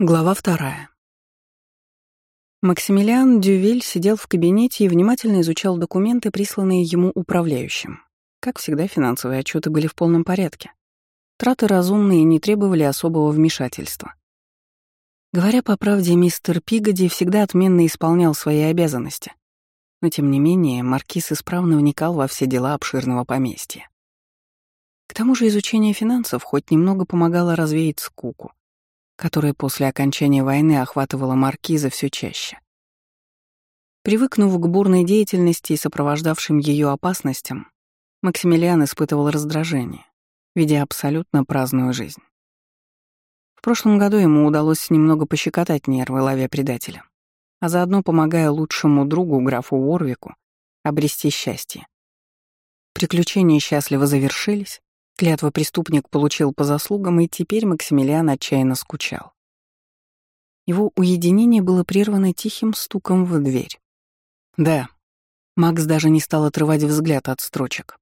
Глава вторая. Максимилиан Дювель сидел в кабинете и внимательно изучал документы, присланные ему управляющим. Как всегда, финансовые отчеты были в полном порядке. Траты разумные и не требовали особого вмешательства. Говоря по правде, мистер Пигоди всегда отменно исполнял свои обязанности. Но, тем не менее, маркиз исправно вникал во все дела обширного поместья. К тому же изучение финансов хоть немного помогало развеять скуку которая после окончания войны охватывала маркиза все чаще. Привыкнув к бурной деятельности и сопровождавшим ее опасностям, Максимилиан испытывал раздражение, видя абсолютно праздную жизнь. В прошлом году ему удалось немного пощекотать нервы, ловя предателя, а заодно помогая лучшему другу, графу Уорвику, обрести счастье. Приключения счастливо завершились, Клятва преступник получил по заслугам, и теперь Максимилиан отчаянно скучал. Его уединение было прервано тихим стуком в дверь. Да, Макс даже не стал отрывать взгляд от строчек.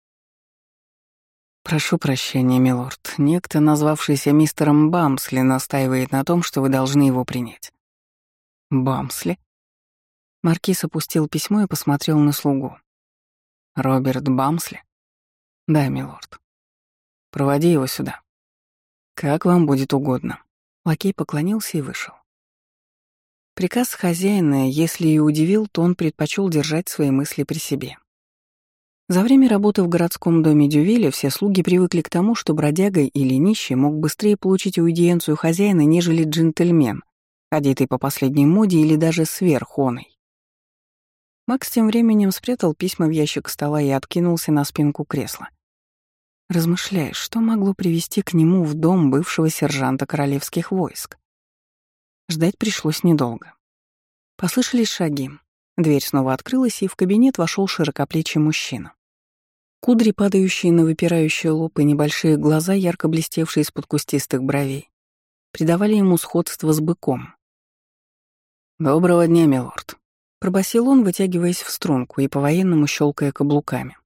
«Прошу прощения, милорд. Некто, назвавшийся мистером Бамсли, настаивает на том, что вы должны его принять». «Бамсли?» Маркиз опустил письмо и посмотрел на слугу. «Роберт Бамсли?» «Да, милорд». Проводи его сюда. Как вам будет угодно. Лакей поклонился и вышел. Приказ хозяина, если и удивил, то он предпочел держать свои мысли при себе. За время работы в городском доме Дювеля все слуги привыкли к тому, что бродяга или нищий мог быстрее получить аудиенцию хозяина, нежели джентльмен, одетый по последней моде или даже сверхоной. Макс тем временем спрятал письма в ящик стола и откинулся на спинку кресла размышляя, что могло привести к нему в дом бывшего сержанта королевских войск. Ждать пришлось недолго. Послышались шаги. Дверь снова открылась, и в кабинет вошел широкоплечий мужчина. Кудри, падающие на выпирающие лоб и небольшие глаза, ярко блестевшие из-под кустистых бровей, придавали ему сходство с быком. «Доброго дня, милорд», — пробасил он, вытягиваясь в струнку и по-военному щелкая каблуками.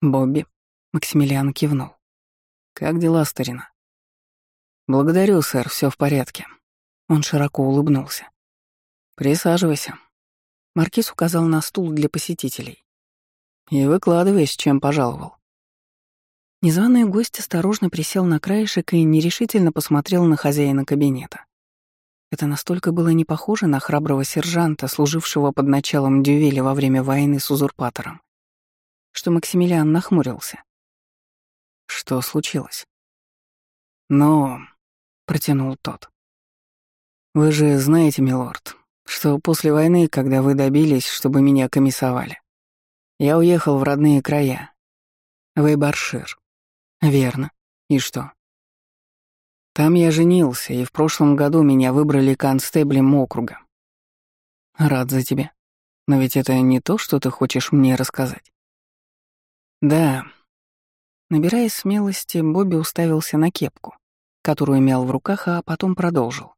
«Бобби, Максимилиан кивнул. «Как дела, старина?» «Благодарю, сэр, все в порядке». Он широко улыбнулся. «Присаживайся». Маркиз указал на стул для посетителей. «И выкладывай, чем пожаловал». Незваный гость осторожно присел на краешек и нерешительно посмотрел на хозяина кабинета. Это настолько было не похоже на храброго сержанта, служившего под началом Дювеля во время войны с узурпатором, что Максимилиан нахмурился. Что случилось? Но... протянул тот. Вы же знаете, милорд, что после войны, когда вы добились, чтобы меня комиссовали, я уехал в родные края. В Эйбаршир. Верно. И что? Там я женился, и в прошлом году меня выбрали констеблем округа. Рад за тебя. Но ведь это не то, что ты хочешь мне рассказать. Да, Набирая смелости, Бобби уставился на кепку, которую мял в руках, а потом продолжил.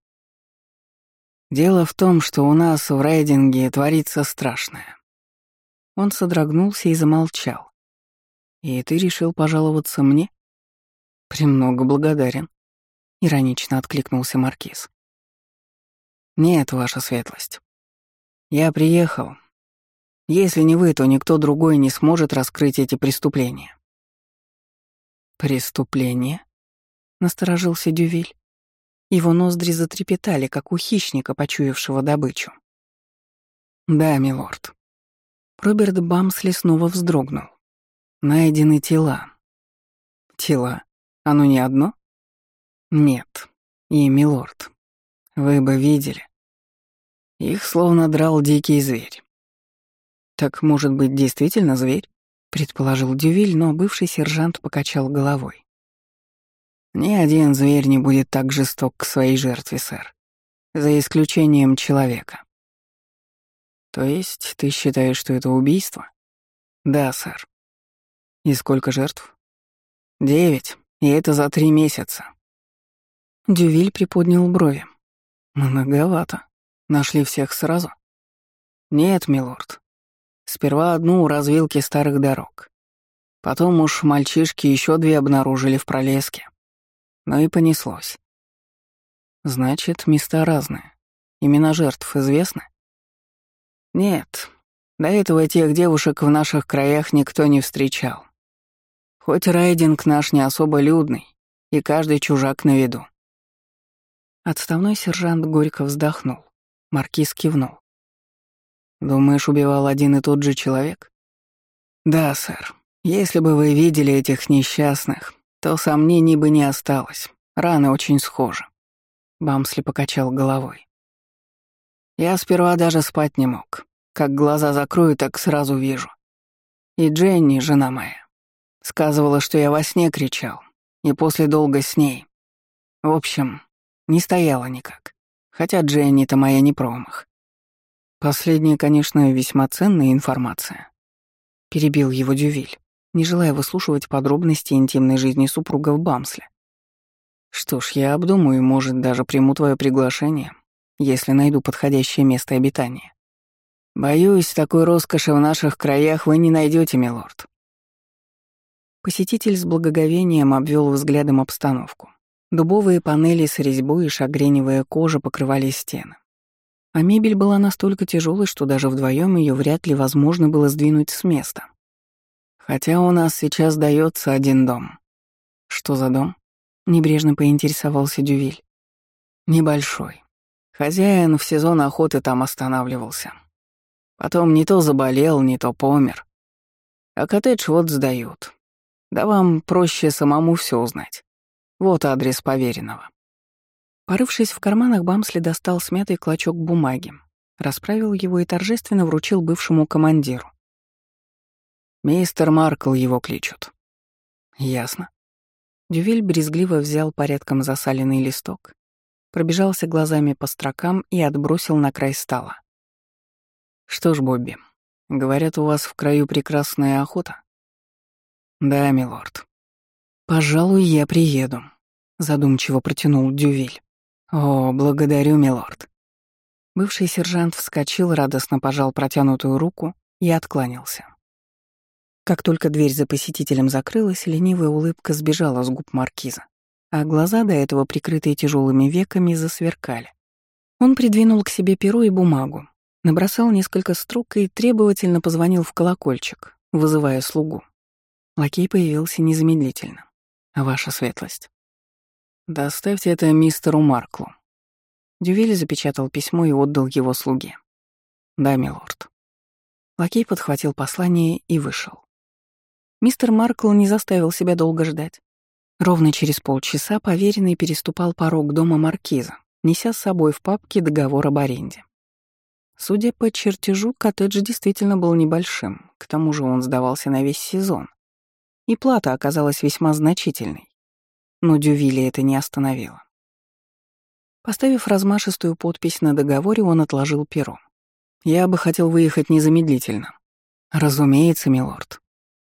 «Дело в том, что у нас в рейдинге творится страшное». Он содрогнулся и замолчал. «И ты решил пожаловаться мне?» «Премного благодарен», — иронично откликнулся Маркиз. «Нет, ваша светлость. Я приехал. Если не вы, то никто другой не сможет раскрыть эти преступления. «Преступление?» — насторожился Дювиль. Его ноздри затрепетали, как у хищника, почуявшего добычу. «Да, милорд». Роберт Бамсли снова вздрогнул. «Найдены тела». «Тела? Оно не одно?» «Нет. И, милорд, вы бы видели. Их словно драл дикий зверь». «Так, может быть, действительно зверь?» Предположил Дювиль, но бывший сержант покачал головой. «Ни один зверь не будет так жесток к своей жертве, сэр, за исключением человека». «То есть ты считаешь, что это убийство?» «Да, сэр». «И сколько жертв?» «Девять, и это за три месяца». Дювиль приподнял брови. «Многовато. Нашли всех сразу?» «Нет, милорд. Сперва одну у развилки старых дорог. Потом уж мальчишки еще две обнаружили в пролеске. Ну и понеслось. Значит, места разные. Имена жертв известны? Нет. До этого тех девушек в наших краях никто не встречал. Хоть райдинг наш не особо людный, и каждый чужак на виду. Отставной сержант горько вздохнул. Маркиз кивнул. «Думаешь, убивал один и тот же человек?» «Да, сэр. Если бы вы видели этих несчастных, то сомнений бы не осталось. Раны очень схожи». Бамсли покачал головой. «Я сперва даже спать не мог. Как глаза закрою, так сразу вижу. И Дженни, жена моя, сказывала, что я во сне кричал, и после долго с ней. В общем, не стояла никак. Хотя Дженни-то моя не промах. Последняя, конечно, весьма ценная информация. Перебил его Дювиль, не желая выслушивать подробности интимной жизни супруга в Бамсле. Что ж, я обдумаю, может, даже приму твое приглашение, если найду подходящее место обитания. Боюсь, такой роскоши в наших краях вы не найдете, милорд. Посетитель с благоговением обвел взглядом обстановку. Дубовые панели с резьбой и шагреневая кожа покрывали стены. А мебель была настолько тяжелой, что даже вдвоем ее вряд ли возможно было сдвинуть с места. Хотя у нас сейчас дается один дом. Что за дом? Небрежно поинтересовался Дювиль. Небольшой. Хозяин в сезон охоты там останавливался. Потом не то заболел, не то помер. А коттедж вот сдают. Да вам проще самому все узнать. Вот адрес поверенного. Порывшись в карманах, Бамсли достал смятый клочок бумаги, расправил его и торжественно вручил бывшему командиру. «Мистер Маркл его кличут». «Ясно». Дювиль брезгливо взял порядком засаленный листок, пробежался глазами по строкам и отбросил на край стола. «Что ж, Бобби, говорят, у вас в краю прекрасная охота?» «Да, милорд». «Пожалуй, я приеду», задумчиво протянул Дювиль. О, благодарю, милорд. Бывший сержант вскочил, радостно пожал протянутую руку и откланялся. Как только дверь за посетителем закрылась, ленивая улыбка сбежала с губ маркиза, а глаза, до этого прикрытые тяжелыми веками, засверкали. Он придвинул к себе перо и бумагу, набросал несколько строк и требовательно позвонил в колокольчик, вызывая слугу. Лакей появился незамедлительно. «Ваша светлость». «Доставьте это мистеру Марклу». Дювиль запечатал письмо и отдал его слуге. «Да, милорд». Лакей подхватил послание и вышел. Мистер Маркл не заставил себя долго ждать. Ровно через полчаса поверенный переступал порог дома маркиза, неся с собой в папке договор об аренде. Судя по чертежу, коттедж действительно был небольшим, к тому же он сдавался на весь сезон. И плата оказалась весьма значительной но Дювили это не остановило. Поставив размашистую подпись на договоре, он отложил перо. «Я бы хотел выехать незамедлительно». «Разумеется, милорд».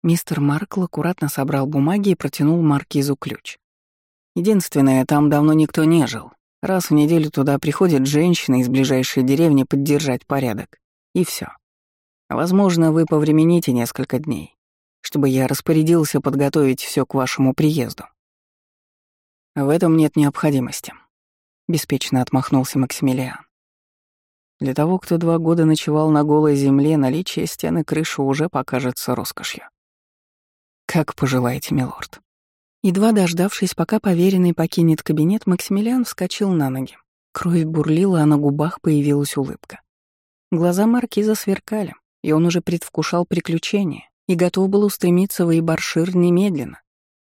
Мистер Маркл аккуратно собрал бумаги и протянул маркизу ключ. «Единственное, там давно никто не жил. Раз в неделю туда приходит женщина из ближайшей деревни поддержать порядок. И все. Возможно, вы повремените несколько дней, чтобы я распорядился подготовить все к вашему приезду. В этом нет необходимости. Беспечно отмахнулся Максимилиан. Для того, кто два года ночевал на голой земле, наличие стены крыши уже покажется роскошью. Как пожелаете, милорд. Едва дождавшись, пока поверенный покинет кабинет, Максимилиан вскочил на ноги. Кровь бурлила, а на губах появилась улыбка. Глаза маркиза сверкали, и он уже предвкушал приключения и готов был устремиться в Эйбаршир немедленно.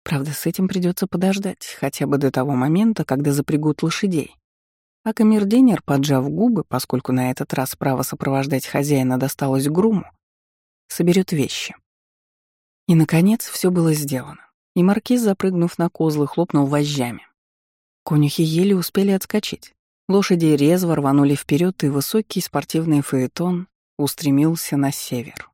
Правда, с этим придется подождать, хотя бы до того момента, когда запрягут лошадей. А камердинер, поджав губы, поскольку на этот раз право сопровождать хозяина досталось груму, соберет вещи. И, наконец, все было сделано. И маркиз, запрыгнув на козлы, хлопнул вожжами. Конюхи еле успели отскочить. Лошади резво рванули вперед, и высокий спортивный фаэтон устремился на север.